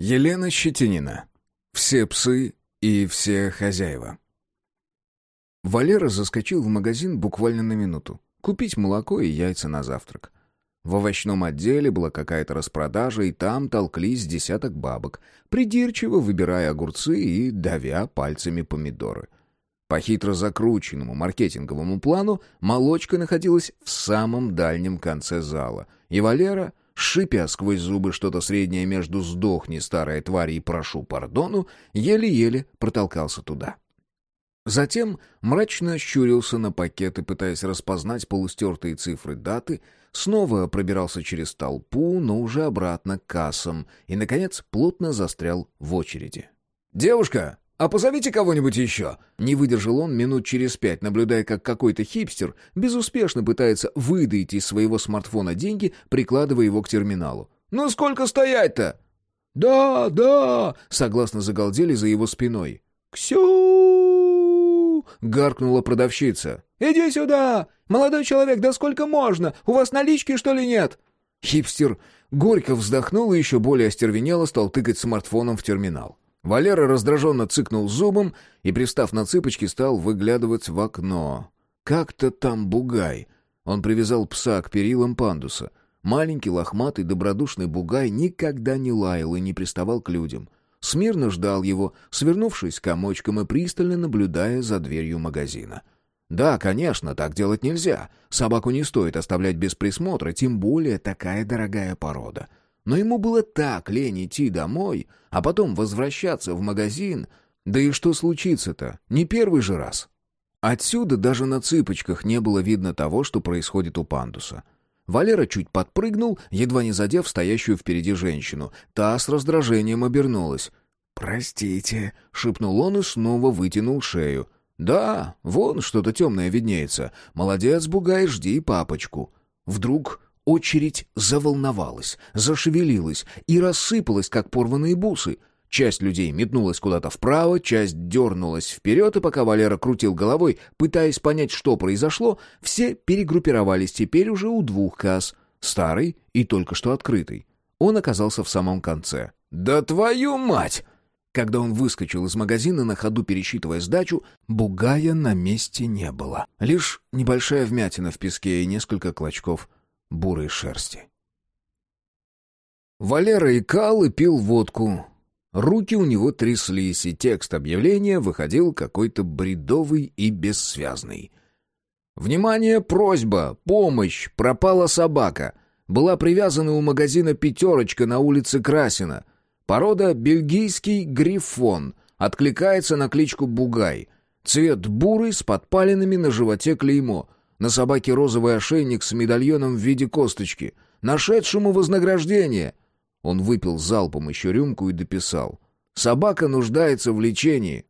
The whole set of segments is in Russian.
Елена Щетинина. Все псы и все хозяева. Валера заскочил в магазин буквально на минуту. Купить молоко и яйца на завтрак. В овощном отделе была какая-то распродажа, и там толклись десяток бабок, придирчиво выбирая огурцы и давя пальцами помидоры. По хитро закрученному маркетинговому плану молочка находилась в самом дальнем конце зала, и Валера шипя сквозь зубы что-то среднее между «сдохни, старая тварь» и «прошу пардону», еле-еле протолкался туда. Затем мрачно щурился на пакеты, пытаясь распознать полустертые цифры даты, снова пробирался через толпу, но уже обратно к кассам, и, наконец, плотно застрял в очереди. «Девушка, «А позовите кого-нибудь еще!» Не выдержал он минут через пять, наблюдая, как какой-то хипстер безуспешно пытается выдать из своего смартфона деньги, прикладывая его к терминалу. «Ну сколько стоять-то?» «Да, да!» — согласно загалдели за его спиной. «Ксю!» — гаркнула продавщица. «Иди сюда! Молодой человек, да сколько можно? У вас налички, что ли, нет?» Хипстер горько вздохнул и еще более остервенело стал тыкать смартфоном в терминал. Валера раздраженно цыкнул зубом и, пристав на цыпочки, стал выглядывать в окно. Как-то там бугай. Он привязал пса к перилам пандуса. Маленький, лохматый, добродушный бугай никогда не лаял и не приставал к людям. Смирно ждал его, свернувшись комочком и пристально наблюдая за дверью магазина. Да, конечно, так делать нельзя. Собаку не стоит оставлять без присмотра, тем более такая дорогая порода. Но ему было так лень идти домой, а потом возвращаться в магазин. Да и что случится-то? Не первый же раз. Отсюда даже на цыпочках не было видно того, что происходит у пандуса. Валера чуть подпрыгнул, едва не задев стоящую впереди женщину. Та с раздражением обернулась. «Простите», — шепнул он и снова вытянул шею. «Да, вон что-то темное виднеется. Молодец, бугай, жди папочку». Вдруг Очередь заволновалась, зашевелилась и рассыпалась, как порванные бусы. Часть людей метнулась куда-то вправо, часть дернулась вперед, и пока Валера крутил головой, пытаясь понять, что произошло, все перегруппировались теперь уже у двух касс, старый и только что открытый. Он оказался в самом конце. «Да твою мать!» Когда он выскочил из магазина, на ходу пересчитывая сдачу, бугая на месте не было. Лишь небольшая вмятина в песке и несколько клочков бурой шерсти. Валера икал и пил водку. Руки у него тряслись, и текст объявления выходил какой-то бредовый и бессвязный. «Внимание, просьба! Помощь! Пропала собака!» Была привязана у магазина «Пятерочка» на улице Красина. Порода бельгийский грифон. Откликается на кличку Бугай. Цвет бурый с подпалинами на животе клеймо — на собаке розовый ошейник с медальоном в виде косточки. Нашедшему вознаграждение. Он выпил залпом еще рюмку и дописал. Собака нуждается в лечении.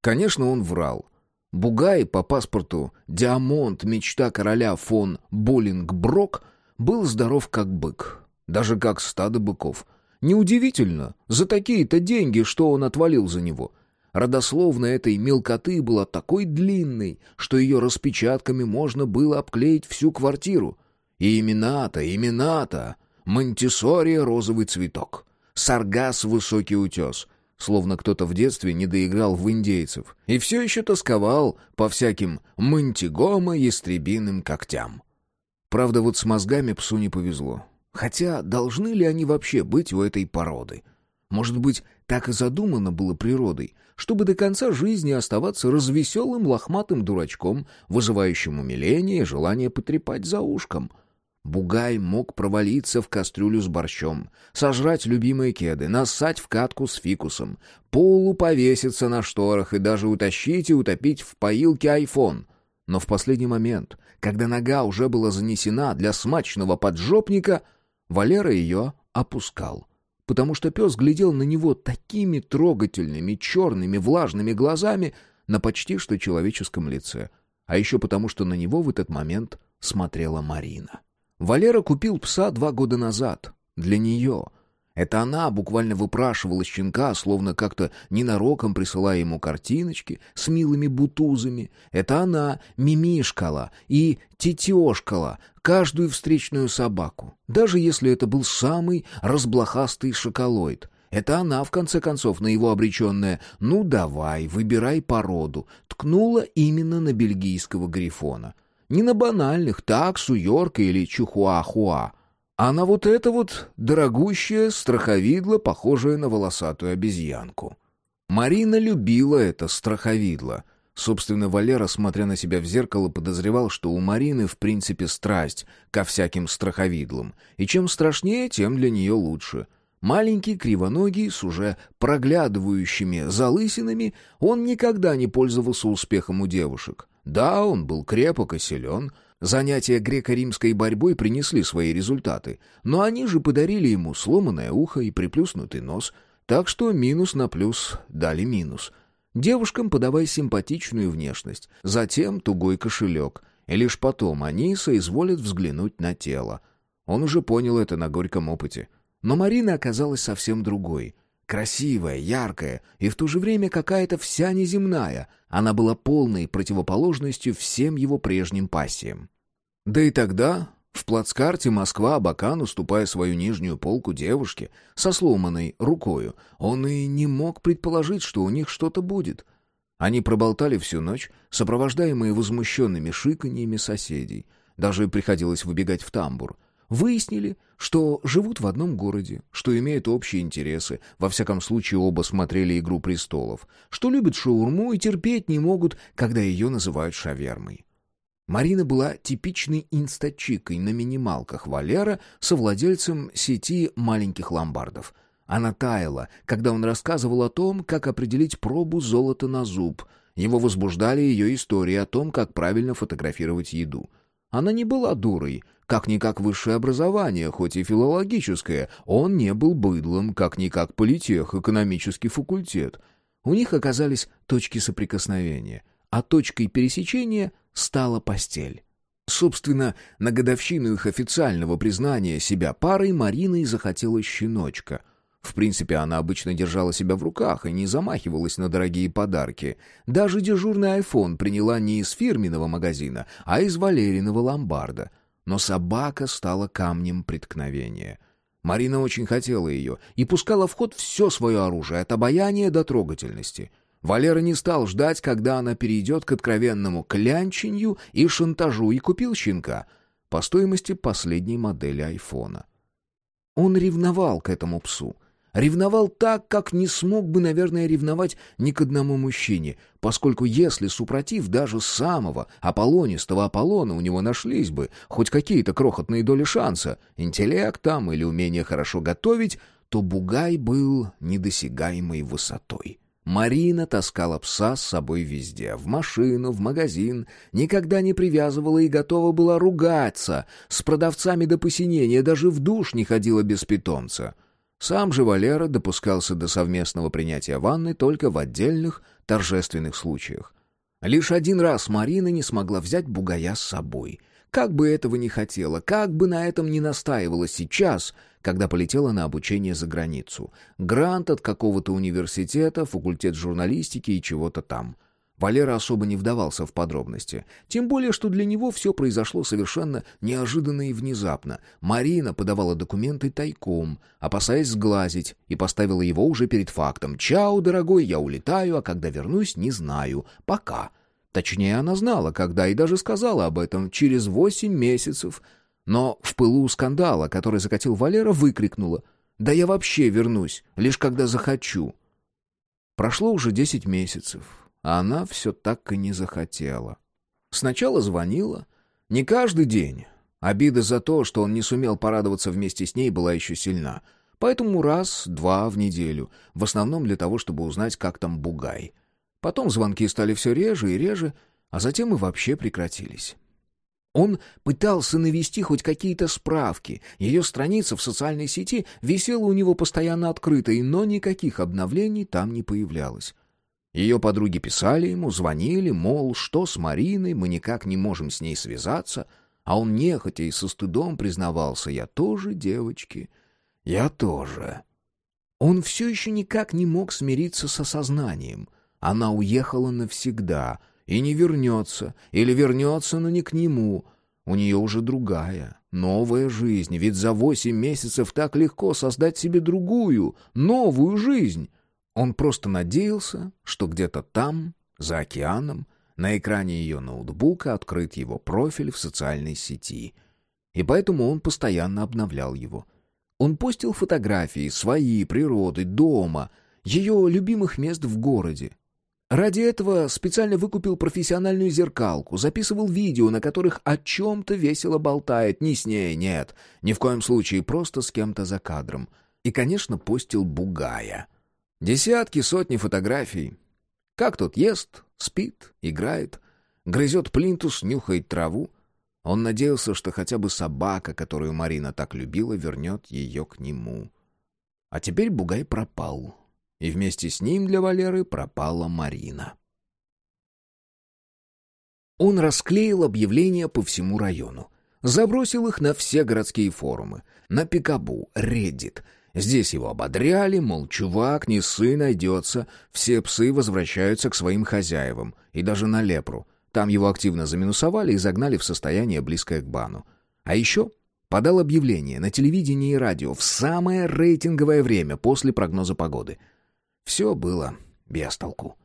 Конечно, он врал. Бугай по паспорту Диамонт, мечта короля фон Боллингброк, был здоров как бык. Даже как стадо быков. Неудивительно, за такие-то деньги, что он отвалил за него. Родословная этой мелкоты была такой длинной, что ее распечатками можно было обклеить всю квартиру. И имена-то, имена-то. Монтисория — розовый цветок. Саргас — высокий утес. Словно кто-то в детстве не доиграл в индейцев. И все еще тосковал по всяким мантигома ястребиным когтям. Правда, вот с мозгами псу не повезло. Хотя должны ли они вообще быть у этой породы? Может быть, так и задумано было природой, чтобы до конца жизни оставаться развеселым лохматым дурачком, вызывающим умиление и желание потрепать за ушком. Бугай мог провалиться в кастрюлю с борщом, сожрать любимые кеды, нассать в катку с фикусом, полу повеситься на шторах и даже утащить и утопить в поилке айфон. Но в последний момент, когда нога уже была занесена для смачного поджопника, Валера ее опускал потому что пес глядел на него такими трогательными, черными, влажными глазами на почти что человеческом лице, а еще потому, что на него в этот момент смотрела Марина. Валера купил пса два года назад. Для нее — это она буквально выпрашивала щенка, словно как-то ненароком присылая ему картиночки с милыми бутузами. Это она мимишкала и тетешкала каждую встречную собаку, даже если это был самый разблохастый шоколоид. Это она, в конце концов, на его обреченное «ну давай, выбирай породу» ткнула именно на бельгийского грифона. Не на банальных таксу, йорка или чухуахуа, а на вот это вот дорогущее страховидло, похожее на волосатую обезьянку. Марина любила это страховидло. Собственно, Валера, смотря на себя в зеркало, подозревал, что у Марины в принципе страсть ко всяким страховидлам. И чем страшнее, тем для нее лучше — Маленький, кривоногий, с уже проглядывающими залысинами, он никогда не пользовался успехом у девушек. Да, он был крепок и силен, занятия греко-римской борьбой принесли свои результаты, но они же подарили ему сломанное ухо и приплюснутый нос, так что минус на плюс дали минус. Девушкам подавай симпатичную внешность, затем тугой кошелек, и лишь потом они соизволят взглянуть на тело. Он уже понял это на горьком опыте — но Марина оказалась совсем другой. Красивая, яркая и в то же время какая-то вся неземная. Она была полной противоположностью всем его прежним пассиям. Да и тогда, в плацкарте Москва-Абакан, уступая свою нижнюю полку девушке со сломанной рукою, он и не мог предположить, что у них что-то будет. Они проболтали всю ночь, сопровождаемые возмущенными шиканьями соседей. Даже приходилось выбегать в тамбур — Выяснили, что живут в одном городе, что имеют общие интересы, во всяком случае оба смотрели «Игру престолов», что любят шаурму и терпеть не могут, когда ее называют шавермой. Марина была типичной инстачикой на минималках Валера, совладельцем сети маленьких ломбардов. Она таяла, когда он рассказывал о том, как определить пробу золота на зуб. Его возбуждали ее истории о том, как правильно фотографировать еду. Она не была дурой, как-никак высшее образование, хоть и филологическое, он не был быдлом, как-никак политех, экономический факультет. У них оказались точки соприкосновения, а точкой пересечения стала постель. Собственно, на годовщину их официального признания себя парой Мариной захотелось щеночка. В принципе, она обычно держала себя в руках и не замахивалась на дорогие подарки. Даже дежурный айфон приняла не из фирменного магазина, а из Валериного ломбарда — но собака стала камнем преткновения. Марина очень хотела ее и пускала в ход все свое оружие, от обаяния до трогательности. Валера не стал ждать, когда она перейдет к откровенному клянченью и шантажу, и купил щенка по стоимости последней модели айфона. Он ревновал к этому псу — Ревновал так, как не смог бы, наверное, ревновать ни к одному мужчине, поскольку если, супротив даже самого аполлонистого Аполлона, у него нашлись бы хоть какие-то крохотные доли шанса, интеллект там или умение хорошо готовить, то Бугай был недосягаемой высотой. Марина таскала пса с собой везде, в машину, в магазин, никогда не привязывала и готова была ругаться, с продавцами до посинения, даже в душ не ходила без питомца — сам же Валера допускался до совместного принятия ванны только в отдельных торжественных случаях. Лишь один раз Марина не смогла взять бугая с собой. Как бы этого ни хотела, как бы на этом ни настаивала сейчас, когда полетела на обучение за границу. Грант от какого-то университета, факультет журналистики и чего-то там — Валера особо не вдавался в подробности. Тем более, что для него все произошло совершенно неожиданно и внезапно. Марина подавала документы тайком, опасаясь сглазить, и поставила его уже перед фактом. «Чао, дорогой, я улетаю, а когда вернусь, не знаю. Пока». Точнее, она знала, когда, и даже сказала об этом через восемь месяцев. Но в пылу скандала, который закатил Валера, выкрикнула. «Да я вообще вернусь, лишь когда захочу». Прошло уже десять месяцев а она все так и не захотела. Сначала звонила. Не каждый день. Обида за то, что он не сумел порадоваться вместе с ней, была еще сильна. Поэтому раз-два в неделю, в основном для того, чтобы узнать, как там Бугай. Потом звонки стали все реже и реже, а затем и вообще прекратились. Он пытался навести хоть какие-то справки. Ее страница в социальной сети висела у него постоянно открытой, но никаких обновлений там не появлялось. Ее подруги писали ему, звонили, мол, что с Мариной, мы никак не можем с ней связаться, а он нехотя и со стыдом признавался, я тоже, девочки, я тоже. Он все еще никак не мог смириться с осознанием. Она уехала навсегда и не вернется, или вернется, но не к нему. У нее уже другая, Новая жизнь, ведь за восемь месяцев так легко создать себе другую, новую жизнь. Он просто надеялся, что где-то там, за океаном, на экране ее ноутбука открыт его профиль в социальной сети. И поэтому он постоянно обновлял его. Он постил фотографии своей природы, дома, ее любимых мест в городе. Ради этого специально выкупил профессиональную зеркалку, записывал видео, на которых о чем-то весело болтает, не с ней, нет, ни в коем случае, просто с кем-то за кадром. И, конечно, постил бугая. Десятки, сотни фотографий. Как тот ест, спит, играет, грызет плинтус, нюхает траву. Он надеялся, что хотя бы собака, которую Марина так любила, вернет ее к нему. А теперь бугай пропал и вместе с ним для Валеры пропала Марина. Он расклеил объявления по всему району. Забросил их на все городские форумы. На Пикабу, Reddit. Здесь его ободряли, мол, чувак, не сы найдется. Все псы возвращаются к своим хозяевам. И даже на лепру. Там его активно заминусовали и загнали в состояние, близкое к бану. А еще подал объявление на телевидении и радио в самое рейтинговое время после прогноза погоды — все было без толку.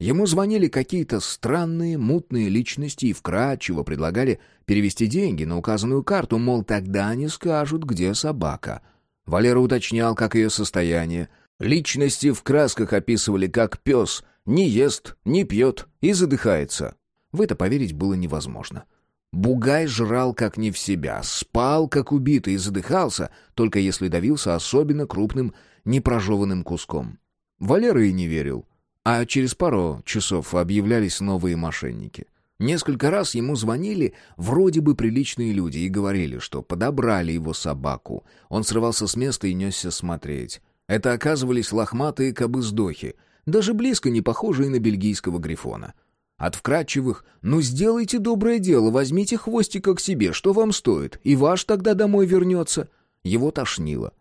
Ему звонили какие-то странные, мутные личности и вкратчиво предлагали перевести деньги на указанную карту, мол, тогда они скажут, где собака. Валера уточнял, как ее состояние. Личности в красках описывали, как пес не ест, не пьет и задыхается. В это поверить было невозможно. Бугай жрал как не в себя, спал как убитый и задыхался, только если давился особенно крупным непрожеванным куском. Валера и не верил. А через пару часов объявлялись новые мошенники. Несколько раз ему звонили вроде бы приличные люди и говорили, что подобрали его собаку. Он срывался с места и несся смотреть. Это оказывались лохматые кобыздохи, даже близко не похожие на бельгийского грифона. От вкрадчивых «ну сделайте доброе дело, возьмите хвостика к себе, что вам стоит, и ваш тогда домой вернется». Его тошнило.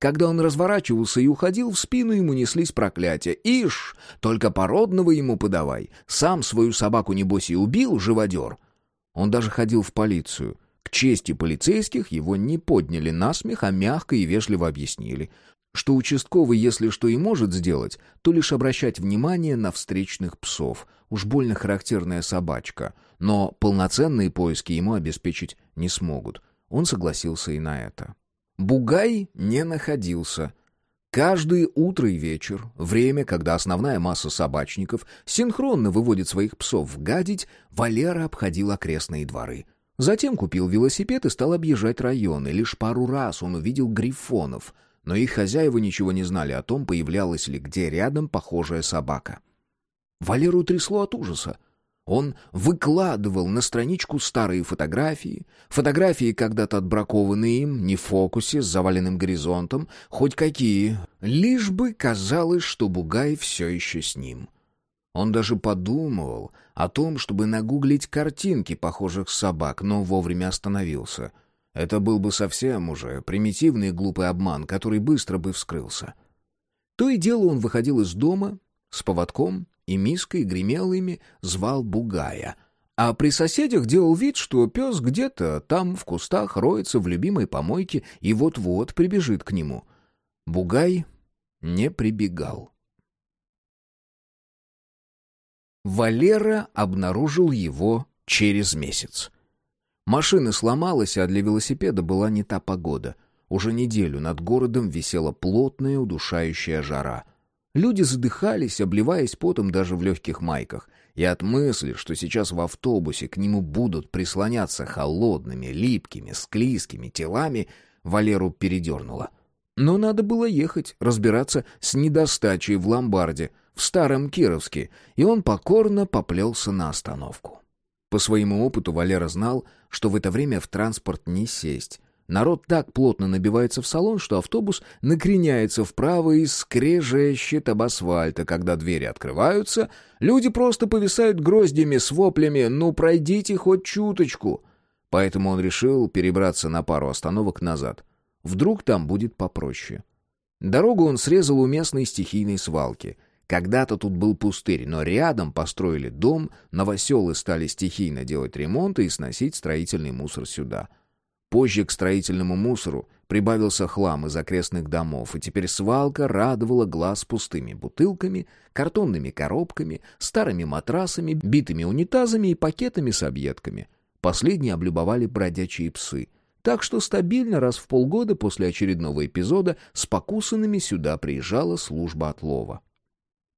Когда он разворачивался и уходил, в спину ему неслись проклятия. «Ишь, только породного ему подавай! Сам свою собаку, небось, и убил, живодер!» Он даже ходил в полицию. К чести полицейских его не подняли на смех, а мягко и вежливо объяснили, что участковый, если что и может сделать, то лишь обращать внимание на встречных псов. Уж больно характерная собачка. Но полноценные поиски ему обеспечить не смогут. Он согласился и на это. Бугай не находился. Каждое утро и вечер, время, когда основная масса собачников синхронно выводит своих псов гадить, Валера обходил окрестные дворы. Затем купил велосипед и стал объезжать районы. Лишь пару раз он увидел грифонов, но их хозяева ничего не знали о том, появлялась ли где рядом похожая собака. Валеру трясло от ужаса. Он выкладывал на страничку старые фотографии, фотографии, когда-то отбракованные им, не в фокусе, с заваленным горизонтом, хоть какие, лишь бы казалось, что Бугай все еще с ним. Он даже подумывал о том, чтобы нагуглить картинки похожих собак, но вовремя остановился. Это был бы совсем уже примитивный глупый обман, который быстро бы вскрылся. То и дело он выходил из дома с поводком и миской гремел ими, звал Бугая. А при соседях делал вид, что пес где-то там в кустах роется в любимой помойке и вот-вот прибежит к нему. Бугай не прибегал. Валера обнаружил его через месяц. Машина сломалась, а для велосипеда была не та погода. Уже неделю над городом висела плотная удушающая жара. Люди задыхались, обливаясь потом даже в легких майках. И от мысли, что сейчас в автобусе к нему будут прислоняться холодными, липкими, склизкими телами, Валеру передернуло. Но надо было ехать, разбираться с недостачей в ломбарде, в Старом Кировске, и он покорно поплелся на остановку. По своему опыту Валера знал, что в это время в транспорт не сесть, Народ так плотно набивается в салон, что автобус накреняется вправо и скрежещет об асфальт, а когда двери открываются, люди просто повисают гроздями с воплями «Ну, пройдите хоть чуточку!» Поэтому он решил перебраться на пару остановок назад. Вдруг там будет попроще. Дорогу он срезал у местной стихийной свалки. Когда-то тут был пустырь, но рядом построили дом, новоселы стали стихийно делать ремонт и сносить строительный мусор сюда — Позже к строительному мусору прибавился хлам из окрестных домов, и теперь свалка радовала глаз пустыми бутылками, картонными коробками, старыми матрасами, битыми унитазами и пакетами с объедками. Последние облюбовали бродячие псы. Так что стабильно раз в полгода после очередного эпизода с покусанными сюда приезжала служба отлова.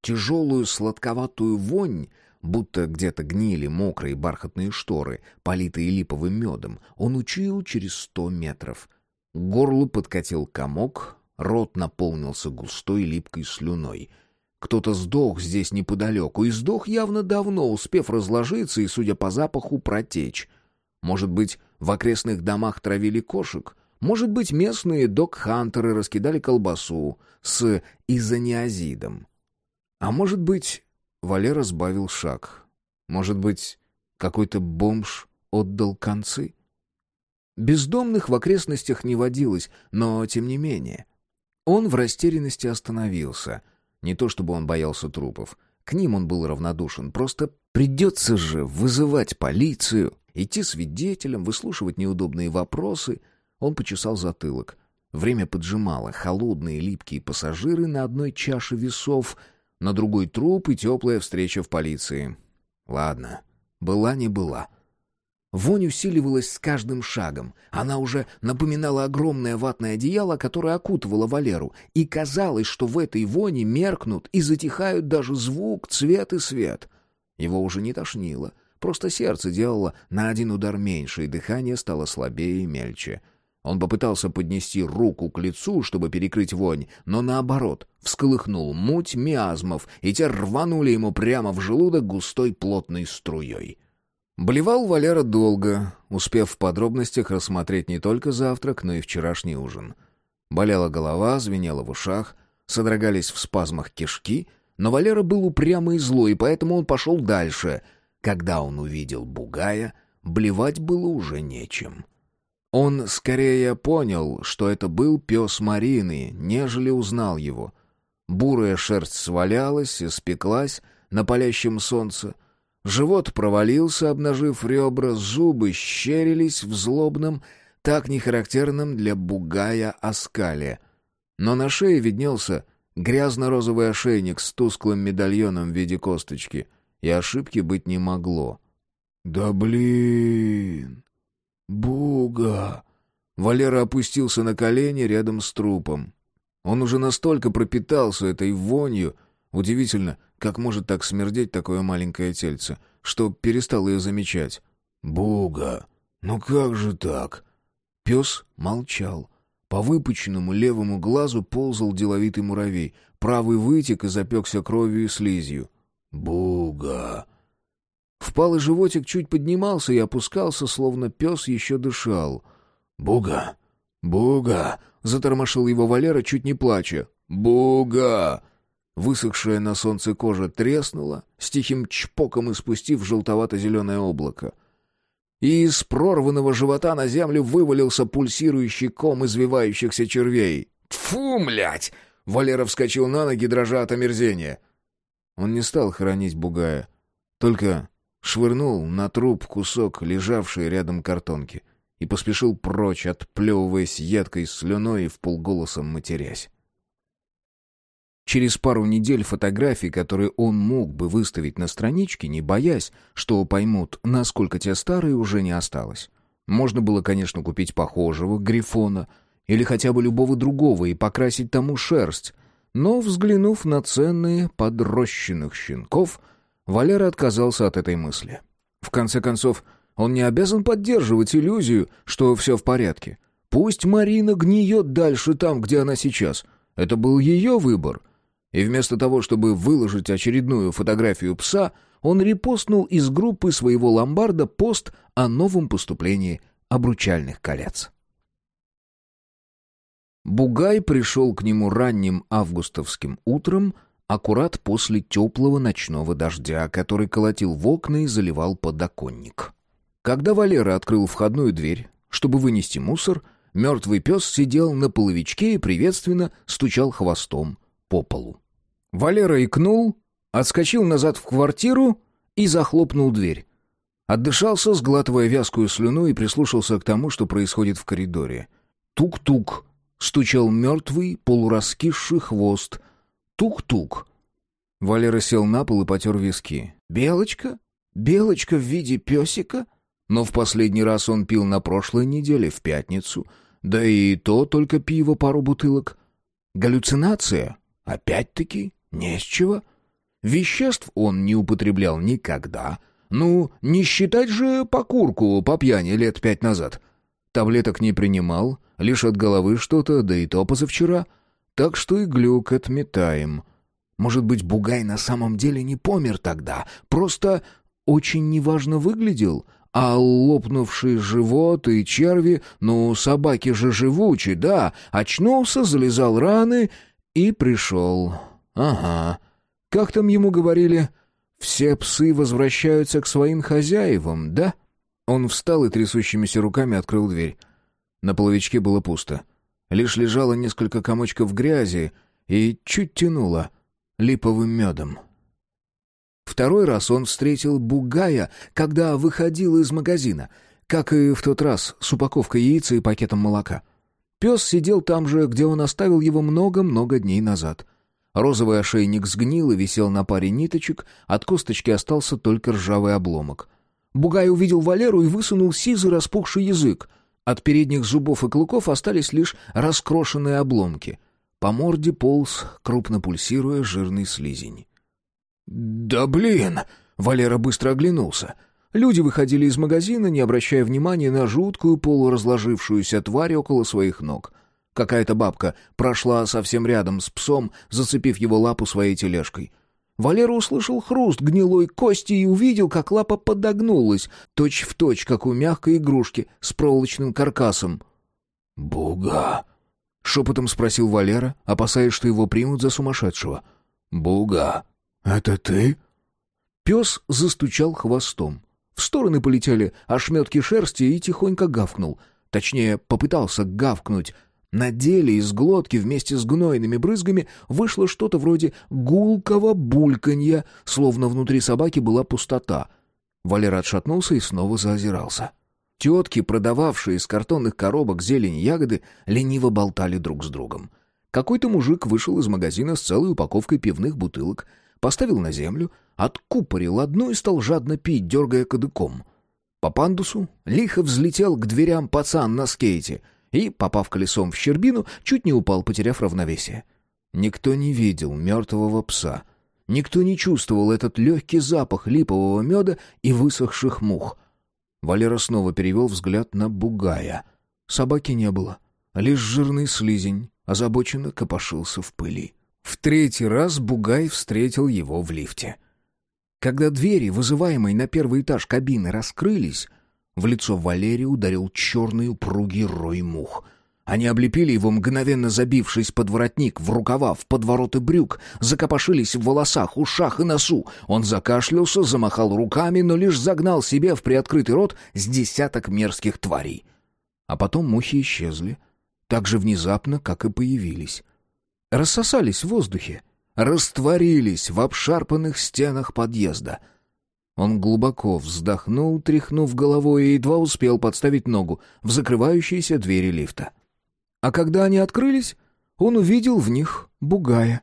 Тяжелую сладковатую вонь будто где-то гнили мокрые бархатные шторы, политые липовым медом, он учил через сто метров. К горлу подкатил комок, рот наполнился густой липкой слюной. Кто-то сдох здесь неподалеку, и сдох явно давно, успев разложиться и, судя по запаху, протечь. Может быть, в окрестных домах травили кошек? Может быть, местные док-хантеры раскидали колбасу с изониазидом? А может быть, Валера сбавил шаг. Может быть, какой-то бомж отдал концы? Бездомных в окрестностях не водилось, но тем не менее. Он в растерянности остановился. Не то чтобы он боялся трупов. К ним он был равнодушен. Просто придется же вызывать полицию, идти свидетелем, выслушивать неудобные вопросы. Он почесал затылок. Время поджимало. Холодные липкие пассажиры на одной чаше весов — на другой труп и теплая встреча в полиции. Ладно, была не была. Вонь усиливалась с каждым шагом. Она уже напоминала огромное ватное одеяло, которое окутывало Валеру, и казалось, что в этой воне меркнут и затихают даже звук, цвет и свет. Его уже не тошнило, просто сердце делало на один удар меньше, и дыхание стало слабее и мельче — он попытался поднести руку к лицу, чтобы перекрыть вонь, но наоборот, всколыхнул муть миазмов, и те рванули ему прямо в желудок густой плотной струей. Блевал Валера долго, успев в подробностях рассмотреть не только завтрак, но и вчерашний ужин. Болела голова, звенела в ушах, содрогались в спазмах кишки, но Валера был упрямый и злой, поэтому он пошел дальше. Когда он увидел бугая, блевать было уже нечем. Он скорее понял, что это был пес Марины, нежели узнал его. Бурая шерсть свалялась и спеклась на палящем солнце. Живот провалился, обнажив ребра, зубы щерились в злобном, так нехарактерном для бугая оскале. Но на шее виднелся грязно-розовый ошейник с тусклым медальоном в виде косточки, и ошибки быть не могло. «Да блин!» «Буга!» Валера опустился на колени рядом с трупом. Он уже настолько пропитался этой вонью, удивительно, как может так смердеть такое маленькое тельце, что перестал ее замечать. «Буга! Ну как же так?» Пес молчал. По выпученному левому глазу ползал деловитый муравей. Правый вытек и запекся кровью и слизью. «Буга!» Впалый животик чуть поднимался и опускался, словно пес еще дышал. «Буга! Буга!» — затормошил его Валера, чуть не плача. «Буга!» Высохшая на солнце кожа треснула, с тихим чпоком испустив желтовато-зеленое облако. И из прорванного живота на землю вывалился пульсирующий ком извивающихся червей. «Тьфу, млять!» Валера вскочил на ноги, дрожа от омерзения. Он не стал хоронить бугая, только швырнул на труп кусок лежавшей рядом картонки и поспешил прочь, отплевываясь едкой слюной и вполголоса матерясь. Через пару недель фотографий, которые он мог бы выставить на страничке, не боясь, что поймут, насколько те старые, уже не осталось. Можно было, конечно, купить похожего грифона или хотя бы любого другого и покрасить тому шерсть, но, взглянув на ценные подрощенных щенков — Валера отказался от этой мысли. В конце концов, он не обязан поддерживать иллюзию, что все в порядке. Пусть Марина гниет дальше там, где она сейчас. Это был ее выбор. И вместо того, чтобы выложить очередную фотографию пса, он репостнул из группы своего ломбарда пост о новом поступлении обручальных колец. Бугай пришел к нему ранним августовским утром, аккурат после теплого ночного дождя, который колотил в окна и заливал подоконник. Когда Валера открыл входную дверь, чтобы вынести мусор, мертвый пес сидел на половичке и приветственно стучал хвостом по полу. Валера икнул, отскочил назад в квартиру и захлопнул дверь. Отдышался, сглатывая вязкую слюну, и прислушался к тому, что происходит в коридоре. Тук-тук. Стучал мертвый, полураскисший хвост. Тук-тук. Валера сел на пол и потер виски. «Белочка? Белочка в виде песика?» Но в последний раз он пил на прошлой неделе, в пятницу. Да и то только пиво, пару бутылок. Галлюцинация? Опять-таки, не с чего. Веществ он не употреблял никогда. Ну, не считать же покурку по пьяни лет пять назад. Таблеток не принимал, лишь от головы что-то, да и то позавчера. Так что и глюк отметаем. Может быть, Бугай на самом деле не помер тогда, просто очень неважно выглядел, а лопнувший живот и черви, ну, собаки же живучи, да, очнулся, залезал раны и пришел. Ага. Как там ему говорили? Все псы возвращаются к своим хозяевам, да? Он встал и трясущимися руками открыл дверь. На половичке было пусто. Лишь лежало несколько комочков грязи и чуть тянуло липовым медом. Второй раз он встретил Бугая, когда выходил из магазина, как и в тот раз с упаковкой яица и пакетом молока. Пес сидел там же, где он оставил его много-много дней назад. Розовый ошейник сгнил и висел на паре ниточек, от косточки остался только ржавый обломок. Бугай увидел Валеру и высунул сизый распухший язык. От передних зубов и клыков остались лишь раскрошенные обломки. По морде полз, крупно пульсируя, жирный слизень. «Да блин!» — Валера быстро оглянулся. Люди выходили из магазина, не обращая внимания на жуткую полуразложившуюся тварь около своих ног — Какая-то бабка прошла совсем рядом с псом, зацепив его лапу своей тележкой. Валера услышал хруст гнилой кости и увидел, как лапа подогнулась, точь в точь, как у мягкой игрушки с проволочным каркасом. «Буга!» — шепотом спросил Валера, опасаясь, что его примут за сумасшедшего. «Буга, это ты?» Пес застучал хвостом. В стороны полетели ошметки шерсти и тихонько гавкнул. Точнее, попытался гавкнуть — на деле из глотки вместе с гнойными брызгами вышло что-то вроде гулкого бульканья, словно внутри собаки была пустота. Валера отшатнулся и снова заозирался. Тетки, продававшие из картонных коробок зелень ягоды, лениво болтали друг с другом. Какой-то мужик вышел из магазина с целой упаковкой пивных бутылок, поставил на землю, откупорил одну и стал жадно пить, дергая кадыком. По пандусу лихо взлетел к дверям пацан на скейте — и, попав колесом в щербину, чуть не упал, потеряв равновесие. Никто не видел мертвого пса. Никто не чувствовал этот легкий запах липового меда и высохших мух. Валера снова перевел взгляд на бугая. Собаки не было. Лишь жирный слизень озабоченно копошился в пыли. В третий раз Бугай встретил его в лифте. Когда двери, вызываемые на первый этаж кабины, раскрылись, в лицо Валерии ударил черный упругий рой мух. Они облепили его, мгновенно забившись под воротник, в рукава, в подвороты брюк, закопошились в волосах, ушах и носу. Он закашлялся, замахал руками, но лишь загнал себе в приоткрытый рот с десяток мерзких тварей. А потом мухи исчезли, так же внезапно, как и появились. Рассосались в воздухе, растворились в обшарпанных стенах подъезда — он глубоко вздохнул, тряхнув головой, и едва успел подставить ногу в закрывающиеся двери лифта. А когда они открылись, он увидел в них бугая.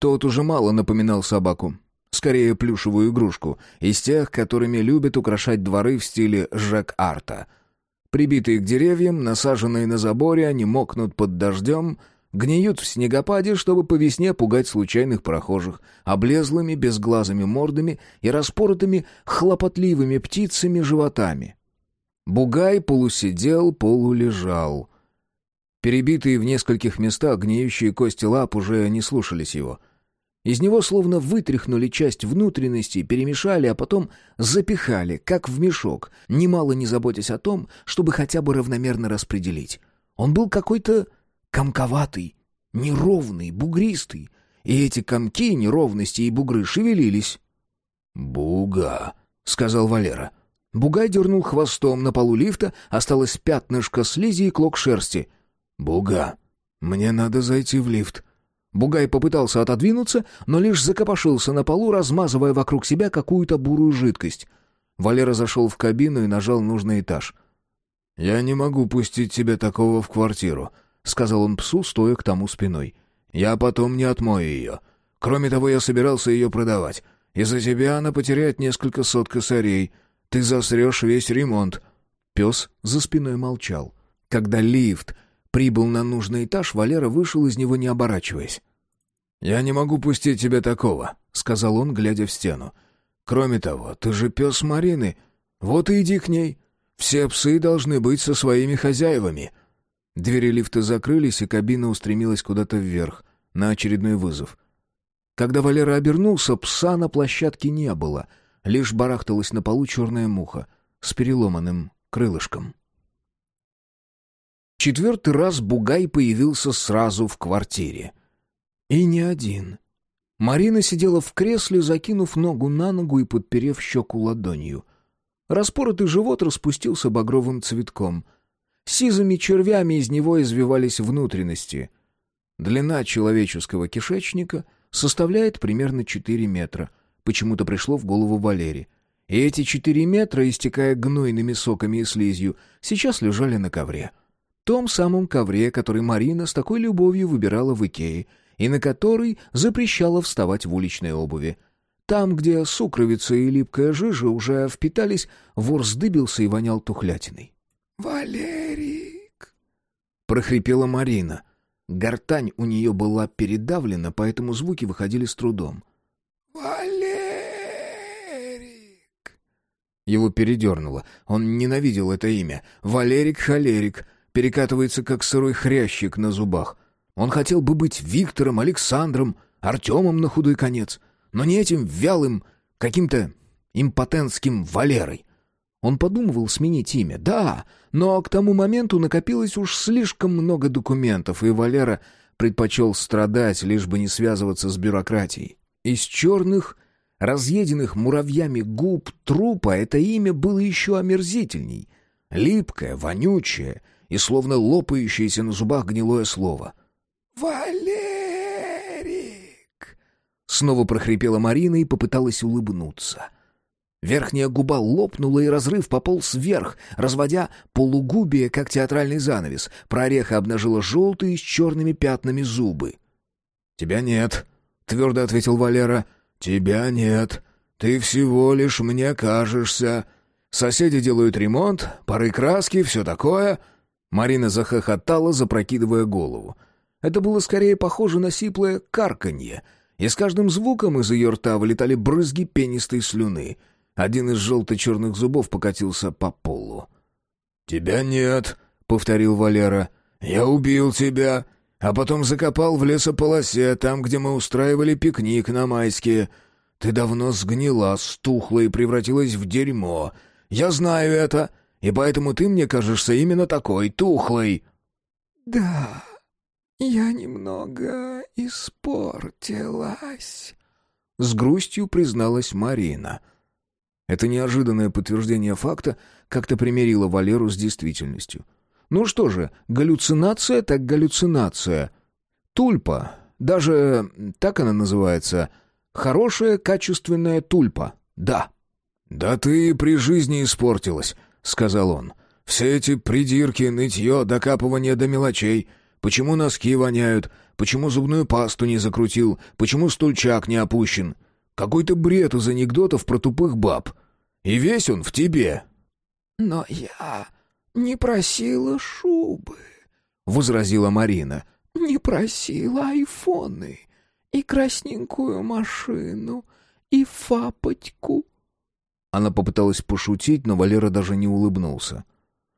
Тот уже мало напоминал собаку. Скорее, плюшевую игрушку, из тех, которыми любят украшать дворы в стиле Жак-Арта. Прибитые к деревьям, насаженные на заборе, они мокнут под дождем — Гниют в снегопаде, чтобы по весне пугать случайных прохожих, облезлыми безглазыми мордами и распоротыми хлопотливыми птицами животами. Бугай полусидел, полулежал. Перебитые в нескольких местах гниющие кости лап уже не слушались его. Из него словно вытряхнули часть внутренности, перемешали, а потом запихали, как в мешок, немало не заботясь о том, чтобы хотя бы равномерно распределить. Он был какой-то комковатый, неровный, бугристый, и эти комки, неровности и бугры шевелились. «Буга», — сказал Валера. Бугай дернул хвостом, на полу лифта осталось пятнышко слизи и клок шерсти. «Буга, мне надо зайти в лифт». Бугай попытался отодвинуться, но лишь закопошился на полу, размазывая вокруг себя какую-то бурую жидкость. Валера зашел в кабину и нажал нужный этаж. «Я не могу пустить тебя такого в квартиру», — сказал он псу, стоя к тому спиной. «Я потом не отмою ее. Кроме того, я собирался ее продавать. Из-за тебя она потеряет несколько сот косарей. Ты засрешь весь ремонт». Пес за спиной молчал. Когда лифт прибыл на нужный этаж, Валера вышел из него, не оборачиваясь. «Я не могу пустить тебя такого», — сказал он, глядя в стену. «Кроме того, ты же пес Марины. Вот и иди к ней. Все псы должны быть со своими хозяевами». Двери лифта закрылись, и кабина устремилась куда-то вверх, на очередной вызов. Когда Валера обернулся, пса на площадке не было, лишь барахталась на полу черная муха с переломанным крылышком. Четвертый раз Бугай появился сразу в квартире. И не один. Марина сидела в кресле, закинув ногу на ногу и подперев щеку ладонью. Распоротый живот распустился багровым цветком. Сизыми червями из него извивались внутренности. Длина человеческого кишечника составляет примерно 4 метра. Почему-то пришло в голову Валере. И эти 4 метра, истекая гнойными соками и слизью, сейчас лежали на ковре. Том самом ковре, который Марина с такой любовью выбирала в Икее, и на который запрещала вставать в уличной обуви. Там, где сукровица и липкая жижа уже впитались, вор сдыбился и вонял тухлятиной. «Валерик!» — прохрипела Марина. Гортань у нее была передавлена, поэтому звуки выходили с трудом. «Валерик!» Его передернуло. Он ненавидел это имя. Валерик-холерик. Перекатывается, как сырой хрящик на зубах. Он хотел бы быть Виктором, Александром, Артемом на худой конец — но не этим вялым, каким-то импотентским Валерой. Он подумывал сменить имя, да, но к тому моменту накопилось уж слишком много документов, и Валера предпочел страдать, лишь бы не связываться с бюрократией. Из черных, разъеденных муравьями губ трупа это имя было еще омерзительней. Липкое, вонючее и словно лопающееся на зубах гнилое слово. «Валерий!» Снова прохрипела Марина и попыталась улыбнуться. Верхняя губа лопнула, и разрыв пополз вверх, разводя полугубие, как театральный занавес. Прореха обнажила желтые с черными пятнами зубы. «Тебя нет», — твердо ответил Валера. «Тебя нет. Ты всего лишь мне кажешься. Соседи делают ремонт, пары краски, все такое». Марина захохотала, запрокидывая голову. Это было скорее похоже на сиплое карканье — и с каждым звуком из ее рта вылетали брызги пенистой слюны. Один из желто-черных зубов покатился по полу. «Тебя нет», — повторил Валера. «Я убил тебя, а потом закопал в лесополосе, там, где мы устраивали пикник на майске. Ты давно сгнила, стухла и превратилась в дерьмо. Я знаю это, и поэтому ты мне кажешься именно такой, тухлой». «Да», «Я немного испортилась», — с грустью призналась Марина. Это неожиданное подтверждение факта как-то примирило Валеру с действительностью. Ну что же, галлюцинация так галлюцинация. Тульпа, даже так она называется, хорошая качественная тульпа, да. «Да ты при жизни испортилась», — сказал он. «Все эти придирки, нытье, докапывание до мелочей — Почему носки воняют? Почему зубную пасту не закрутил? Почему стульчак не опущен? Какой-то бред из анекдотов про тупых баб. И весь он в тебе». «Но я не просила шубы», — возразила Марина. «Не просила айфоны и красненькую машину и фапочку». Она попыталась пошутить, но Валера даже не улыбнулся.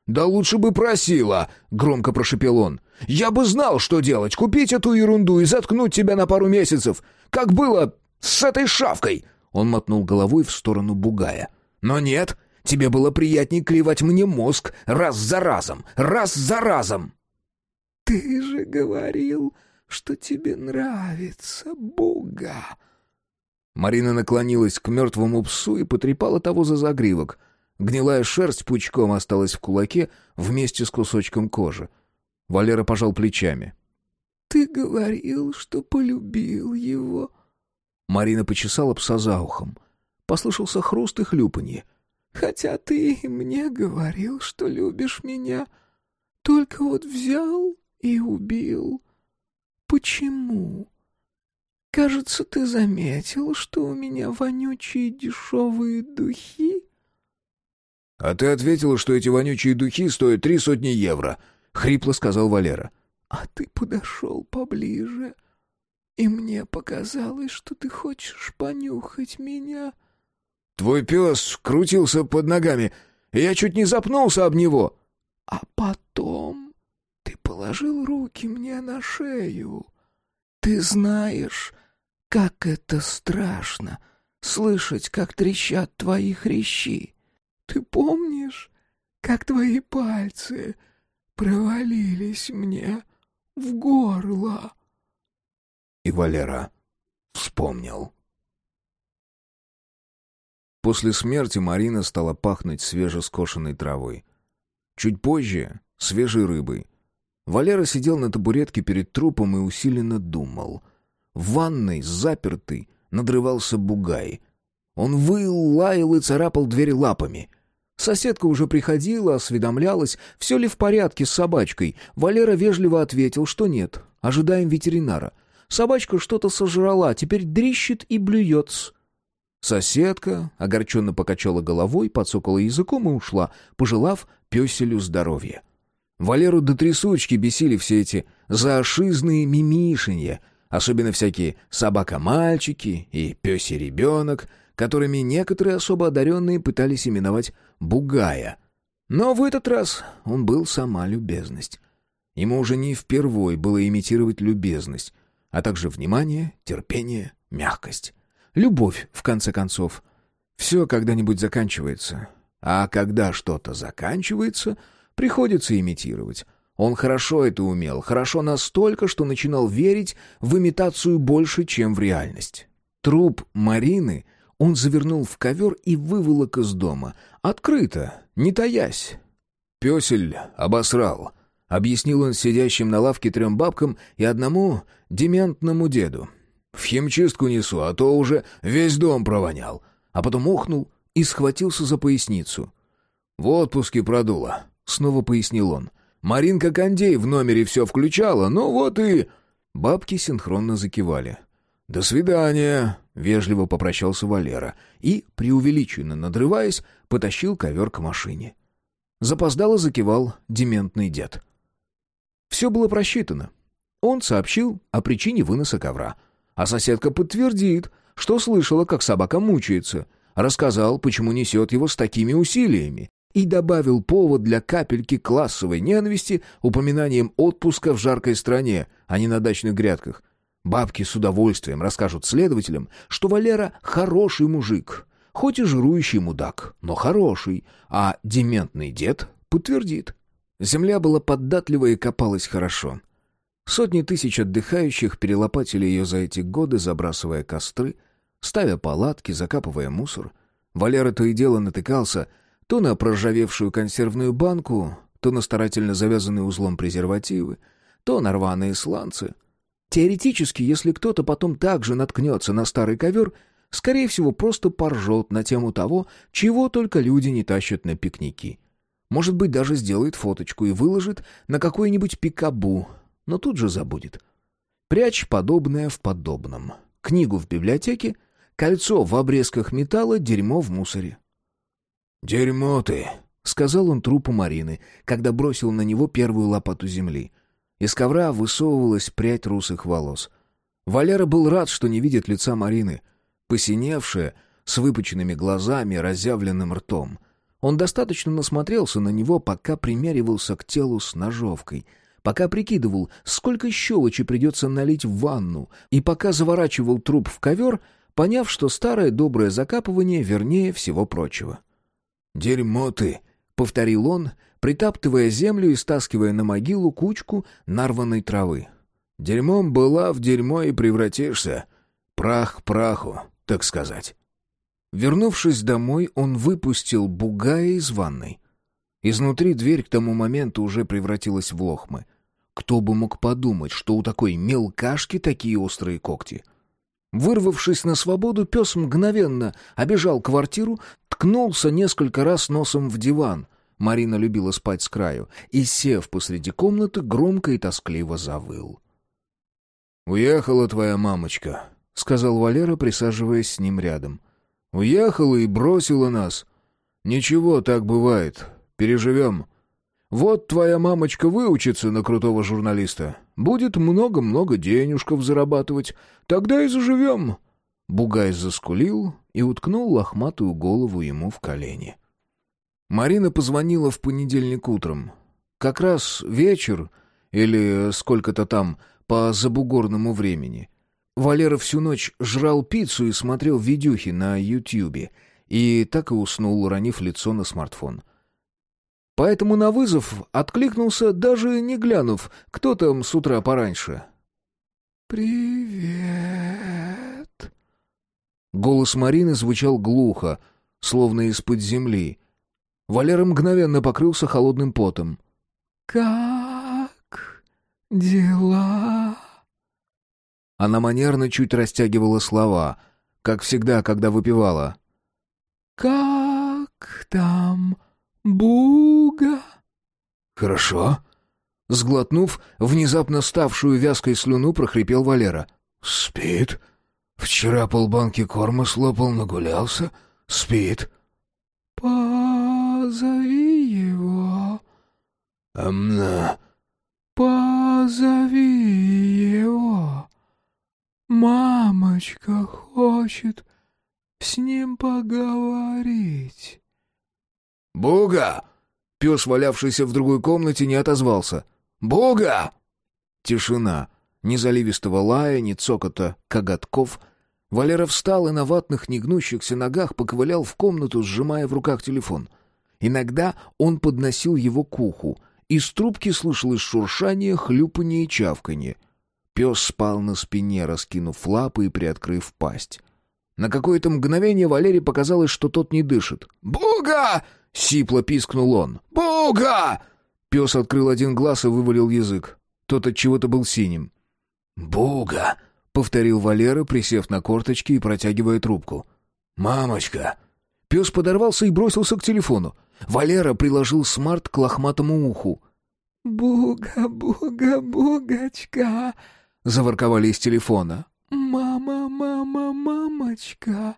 «Да лучше бы просила!» — громко прошепел он. «Я бы знал, что делать. Купить эту ерунду и заткнуть тебя на пару месяцев. Как было с этой шавкой!» Он мотнул головой в сторону Бугая. «Но нет, тебе было приятнее клевать мне мозг раз за разом, раз за разом!» «Ты же говорил, что тебе нравится Буга!» Марина наклонилась к мертвому псу и потрепала того за загривок — Гнилая шерсть пучком осталась в кулаке вместе с кусочком кожи. Валера пожал плечами. «Ты говорил, что полюбил его». Марина почесала пса за ухом. Послышался хруст и хлюпанье. Хотя ты мне говорил, что любишь меня. Только вот взял и убил. Почему? Кажется, ты заметил, что у меня вонючие дешевые духи?» «А ты ответила, что эти вонючие духи стоят три сотни евро», — хрипло сказал Валера. «А ты подошел поближе, и мне показалось, что ты хочешь понюхать меня». «Твой пес крутился под ногами, и я чуть не запнулся об него». «А потом ты положил руки мне на шею. Ты знаешь, как это страшно — слышать, как трещат твои хрящи. Ты помнишь, как твои пальцы провалились мне в горло?» И Валера вспомнил. После смерти Марина стала пахнуть свежескошенной травой. Чуть позже — свежей рыбой. Валера сидел на табуретке перед трупом и усиленно думал — в ванной, запертый, надрывался бугай. Он выл, лаял и царапал дверь лапами. Соседка уже приходила, осведомлялась, все ли в порядке с собачкой. Валера вежливо ответил, что нет, ожидаем ветеринара. Собачка что-то сожрала, теперь дрищет и блюется. Соседка огорченно покачала головой, подсокала языком и ушла, пожелав песелю здоровья. Валеру до трясучки бесили все эти заошизные мимишенья — Особенно всякие собака-мальчики и пёси-ребенок, которыми некоторые особо одаренные пытались именовать «бугая». Но в этот раз он был сама любезность. Ему уже не впервой было имитировать любезность, а также внимание, терпение, мягкость. Любовь, в конце концов. Все когда-нибудь заканчивается. А когда что-то заканчивается, приходится имитировать. Он хорошо это умел, хорошо настолько, что начинал верить в имитацию больше, чем в реальность. Труп Марины он завернул в ковер и выволок из дома. Открыто, не таясь. «Песель обосрал», — объяснил он сидящим на лавке трем бабкам и одному дементному деду. «В химчистку несу, а то уже весь дом провонял». А потом охнул и схватился за поясницу. «В отпуске продуло», — снова пояснил он. — Маринка Кондей в номере все включала, ну вот и...» Бабки синхронно закивали. «До свидания», — вежливо попрощался Валера и, преувеличенно надрываясь, потащил ковер к машине. Запоздало закивал дементный дед. Все было просчитано. Он сообщил о причине выноса ковра. А соседка подтвердит, что слышала, как собака мучается. Рассказал, почему несет его с такими усилиями и добавил повод для капельки классовой ненависти упоминанием отпуска в жаркой стране, а не на дачных грядках. Бабки с удовольствием расскажут следователям, что Валера хороший мужик, хоть и жирующий мудак, но хороший, а дементный дед подтвердит. Земля была податливая и копалась хорошо. Сотни тысяч отдыхающих перелопатили ее за эти годы, забрасывая костры, ставя палатки, закапывая мусор. Валера то и дело натыкался — то на проржавевшую консервную банку, то на старательно завязанные узлом презервативы, то на рваные сланцы. Теоретически, если кто-то потом также наткнется на старый ковер, скорее всего, просто поржет на тему того, чего только люди не тащат на пикники. Может быть, даже сделает фоточку и выложит на какой-нибудь пикабу, но тут же забудет. Прячь подобное в подобном. Книгу в библиотеке, кольцо в обрезках металла, дерьмо в мусоре. «Дерьмо ты!» — сказал он трупу Марины, когда бросил на него первую лопату земли. Из ковра высовывалась прядь русых волос. Валера был рад, что не видит лица Марины, посиневшая, с выпученными глазами, разъявленным ртом. Он достаточно насмотрелся на него, пока примеривался к телу с ножовкой, пока прикидывал, сколько щелочи придется налить в ванну, и пока заворачивал труп в ковер, поняв, что старое доброе закапывание вернее всего прочего. — «Дерьмо ты!» — повторил он, притаптывая землю и стаскивая на могилу кучку нарванной травы. «Дерьмом была, в дерьмо и превратишься. Прах праху, так сказать». Вернувшись домой, он выпустил бугая из ванной. Изнутри дверь к тому моменту уже превратилась в лохмы. Кто бы мог подумать, что у такой мелкашки такие острые когти? Вырвавшись на свободу, пес мгновенно обежал квартиру, ткнулся несколько раз носом в диван. Марина любила спать с краю. И, сев посреди комнаты, громко и тоскливо завыл. «Уехала твоя мамочка», — сказал Валера, присаживаясь с ним рядом. «Уехала и бросила нас. Ничего, так бывает. Переживем. Вот твоя мамочка выучится на крутого журналиста. Будет много-много денежков зарабатывать. Тогда и заживем». Бугай заскулил и уткнул лохматую голову ему в колени. Марина позвонила в понедельник утром. Как раз вечер или сколько-то там по забугорному времени. Валера всю ночь жрал пиццу и смотрел видюхи на Ютьюбе, и так и уснул, уронив лицо на смартфон. Поэтому на вызов откликнулся, даже не глянув, кто там с утра пораньше. «Привет!» Голос Марины звучал глухо, словно из-под земли. Валера мгновенно покрылся холодным потом. «Как дела?» Она манерно чуть растягивала слова, как всегда, когда выпивала. «Как там Буга?» «Хорошо». Сглотнув внезапно ставшую вязкой слюну, прохрипел Валера. «Спит. Вчера полбанки корма слопал, нагулялся. Спит». «Позови его». «Амна». «Позови его. Мамочка хочет с ним поговорить». «Буга!» Пес, валявшийся в другой комнате, не отозвался. «Буга!» Тишина. Ни заливистого лая, ни цокота коготков. Валера встал и на ватных негнущихся ногах поковылял в комнату, сжимая в руках телефон. Иногда он подносил его к уху. Из трубки слышалось шуршание, хлюпанье и чавканье. Пес спал на спине, раскинув лапы и приоткрыв пасть. На какое-то мгновение Валере показалось, что тот не дышит. «Буга!» — сипло пискнул он. «Буга!» Пес открыл один глаз и вывалил язык. Тот отчего-то был синим. «Буга!» — повторил Валера, присев на корточки и протягивая трубку. «Мамочка!» Пес подорвался и бросился к телефону. Валера приложил смарт к лохматому уху. «Буга, буга, бугочка!» — заворковали из телефона. «Мама, мама, мамочка!»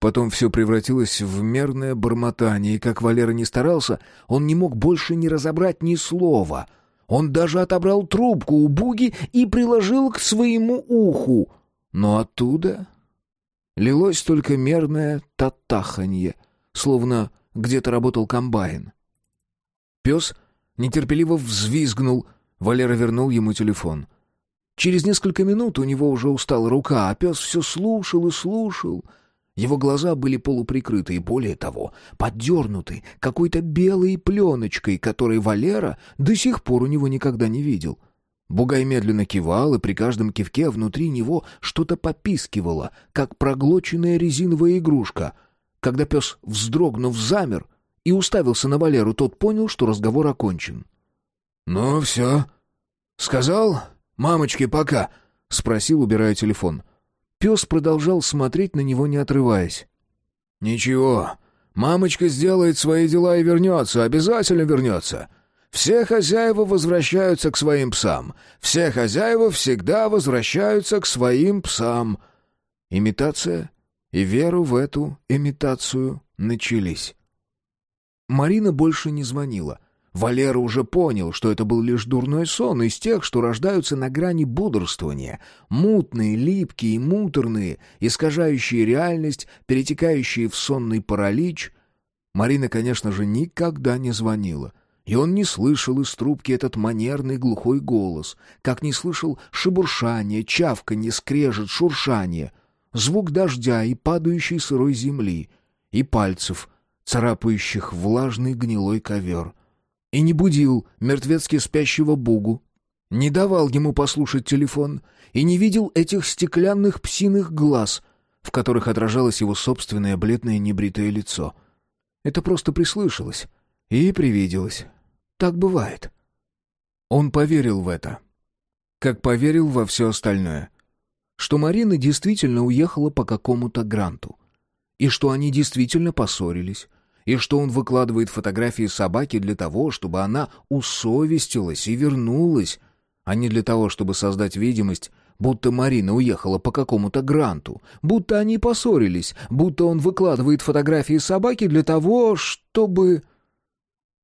Потом все превратилось в мерное бормотание, и как Валера не старался, он не мог больше не разобрать ни слова. Он даже отобрал трубку у Буги и приложил к своему уху. Но оттуда лилось только мерное татаханье, словно где-то работал комбайн. Пес нетерпеливо взвизгнул, Валера вернул ему телефон. Через несколько минут у него уже устала рука, а пес все слушал и слушал — его глаза были полуприкрыты и, более того, поддернуты какой-то белой пленочкой, которой Валера до сих пор у него никогда не видел. Бугай медленно кивал, и при каждом кивке внутри него что-то попискивало, как проглоченная резиновая игрушка. Когда пес, вздрогнув, замер и уставился на Валеру, тот понял, что разговор окончен. «Ну все. Сказал? Мамочке пока?» — спросил, убирая телефон. Пес продолжал смотреть на него, не отрываясь. «Ничего, мамочка сделает свои дела и вернется, обязательно вернется. Все хозяева возвращаются к своим псам. Все хозяева всегда возвращаются к своим псам». Имитация и веру в эту имитацию начались. Марина больше не звонила — Валера уже понял, что это был лишь дурной сон из тех, что рождаются на грани бодрствования, мутные, липкие, муторные, искажающие реальность, перетекающие в сонный паралич. Марина, конечно же, никогда не звонила, и он не слышал из трубки этот манерный глухой голос, как не слышал шебуршание, чавканье, скрежет, шуршание, звук дождя и падающей сырой земли, и пальцев, царапающих влажный гнилой ковер — и не будил мертвецки спящего Бугу, не давал ему послушать телефон и не видел этих стеклянных псиных глаз, в которых отражалось его собственное бледное небритое лицо. Это просто прислышалось и привиделось. Так бывает. Он поверил в это. Как поверил во все остальное. Что Марина действительно уехала по какому-то гранту. и что они действительно поссорились, и что он выкладывает фотографии собаки для того, чтобы она усовестилась и вернулась, а не для того, чтобы создать видимость, будто Марина уехала по какому-то гранту, будто они поссорились, будто он выкладывает фотографии собаки для того, чтобы...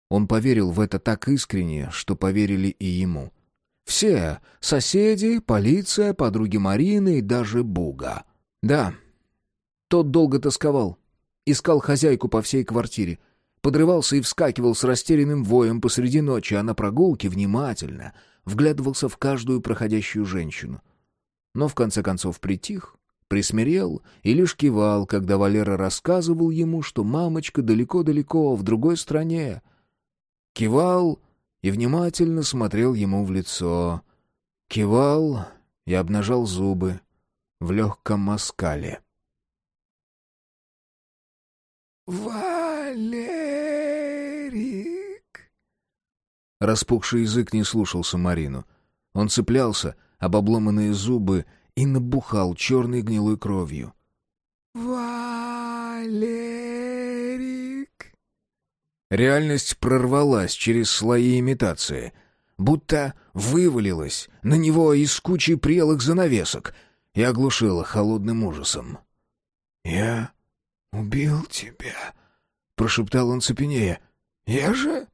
Он поверил в это так искренне, что поверили и ему. Все — соседи, полиция, подруги Марины и даже Буга. Да, тот долго тосковал, искал хозяйку по всей квартире, подрывался и вскакивал с растерянным воем посреди ночи, а на прогулке внимательно вглядывался в каждую проходящую женщину. Но в конце концов притих, присмирел и лишь кивал, когда Валера рассказывал ему, что мамочка далеко-далеко, в другой стране. Кивал и внимательно смотрел ему в лицо. Кивал и обнажал зубы в легком маскале. «Валерик!» Распухший язык не слушался Марину. Он цеплялся об обломанные зубы и набухал черной гнилой кровью. «Валерик!» Реальность прорвалась через слои имитации, будто вывалилась на него из кучи прелых занавесок и оглушила холодным ужасом. «Я убил тебя», — прошептал он цепенея. «Я же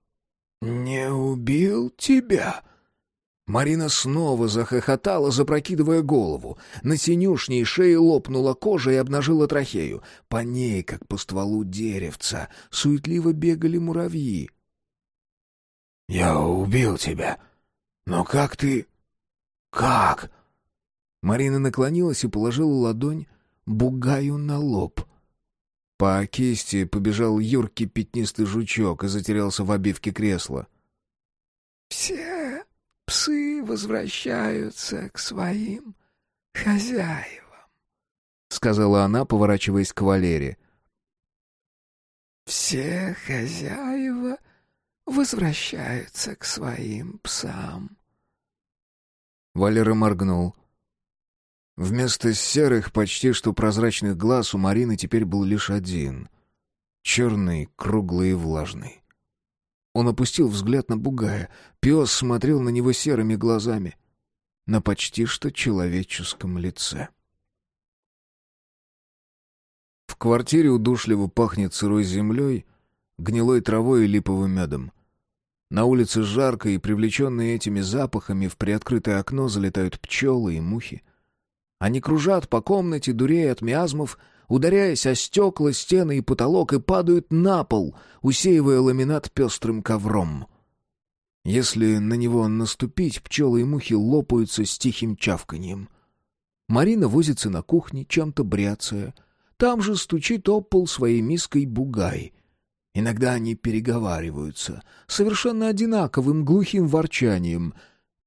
не убил тебя». Марина снова захохотала, запрокидывая голову. На синюшней шее лопнула кожа и обнажила трахею. По ней, как по стволу деревца, суетливо бегали муравьи. «Я убил тебя. Но как ты... как?» Марина наклонилась и положила ладонь бугаю на лоб. По кисти побежал юркий пятнистый жучок и затерялся в обивке кресла. «Все псы возвращаются к своим хозяевам», — сказала она, поворачиваясь к Валере. «Все хозяева возвращаются к своим псам». Валера моргнул. Вместо серых, почти что прозрачных глаз у Марины теперь был лишь один. Черный, круглый и влажный. Он опустил взгляд на Бугая. Пес смотрел на него серыми глазами. На почти что человеческом лице. В квартире удушливо пахнет сырой землей, гнилой травой и липовым медом. На улице жарко, и привлеченные этими запахами в приоткрытое окно залетают пчелы и мухи. Они кружат по комнате, дурея от миазмов, ударяясь о стекла, стены и потолок, и падают на пол, усеивая ламинат пестрым ковром. Если на него наступить, пчелы и мухи лопаются с тихим чавканьем. Марина возится на кухне, чем-то бряцая. Там же стучит об пол своей миской бугай. Иногда они переговариваются, совершенно одинаковым глухим ворчанием.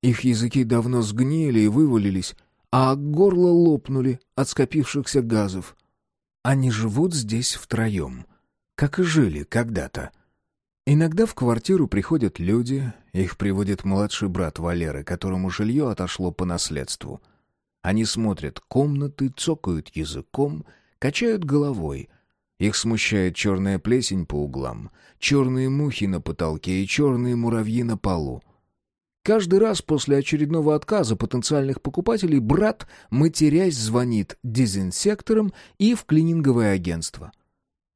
Их языки давно сгнили и вывалились, а горло лопнули от скопившихся газов. Они живут здесь втроем, как и жили когда-то. Иногда в квартиру приходят люди, их приводит младший брат Валеры, которому жилье отошло по наследству. Они смотрят комнаты, цокают языком, качают головой. Их смущает черная плесень по углам, черные мухи на потолке и черные муравьи на полу. Каждый раз после очередного отказа потенциальных покупателей брат, матерясь, звонит дезинсекторам и в клининговое агентство.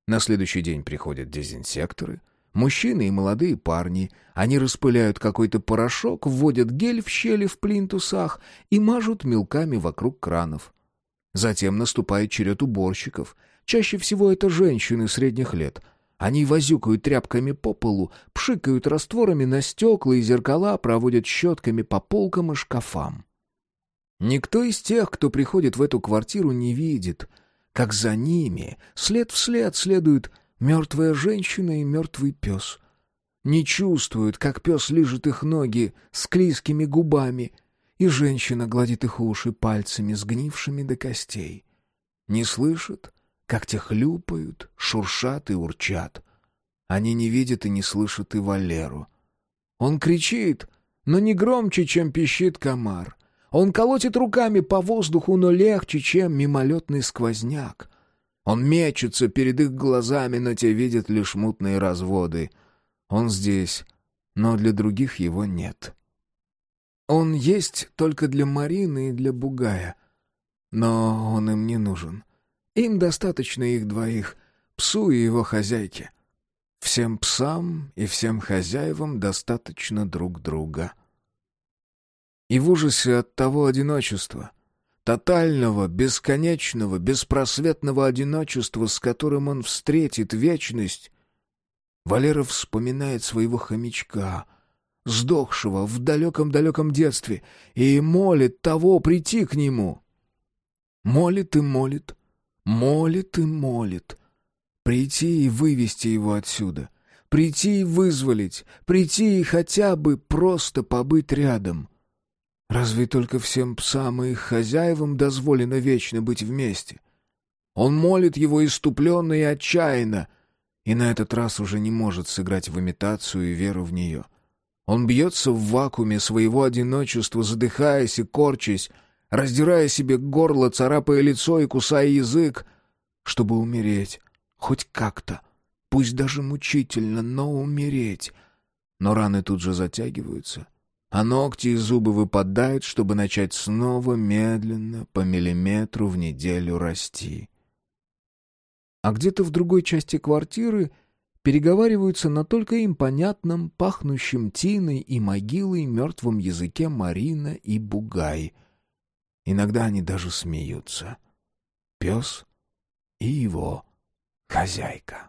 На следующий день приходят дезинсекторы, мужчины и молодые парни. Они распыляют какой-то порошок, вводят гель в щели в плинтусах и мажут мелками вокруг кранов. Затем наступает черед уборщиков. Чаще всего это женщины средних лет — они возюкают тряпками по полу, пшикают растворами на стекла и зеркала, проводят щетками по полкам и шкафам. Никто из тех, кто приходит в эту квартиру, не видит, как за ними след вслед следуют мертвая женщина и мертвый пес. Не чувствуют, как пес лижет их ноги склизкими губами, и женщина гладит их уши пальцами, сгнившими до костей. Не слышат, как те хлюпают, шуршат и урчат. Они не видят и не слышат и Валеру. Он кричит, но не громче, чем пищит комар. Он колотит руками по воздуху, но легче, чем мимолетный сквозняк. Он мечется перед их глазами, но те видят лишь мутные разводы. Он здесь, но для других его нет. Он есть только для Марины и для Бугая. Но он им не нужен. Им достаточно их двоих, псу и его хозяйке. Всем псам и всем хозяевам достаточно друг друга. И в ужасе от того одиночества, тотального, бесконечного, беспросветного одиночества, с которым он встретит вечность, Валера вспоминает своего хомячка — сдохшего в далеком-далеком детстве, и молит того прийти к нему. Молит и молит, молит и молит. Прийти и вывести его отсюда. Прийти и вызволить. Прийти и хотя бы просто побыть рядом. Разве только всем псам и их хозяевам дозволено вечно быть вместе? Он молит его иступленно и отчаянно, и на этот раз уже не может сыграть в имитацию и веру в нее — он бьется в вакууме своего одиночества, задыхаясь и корчась, раздирая себе горло, царапая лицо и кусая язык, чтобы умереть, хоть как-то, пусть даже мучительно, но умереть. Но раны тут же затягиваются, а ногти и зубы выпадают, чтобы начать снова медленно, по миллиметру в неделю расти. А где-то в другой части квартиры — переговариваются на только им понятном, пахнущем тиной и могилой мертвом языке Марина и Бугай. Иногда они даже смеются. Пес и его хозяйка.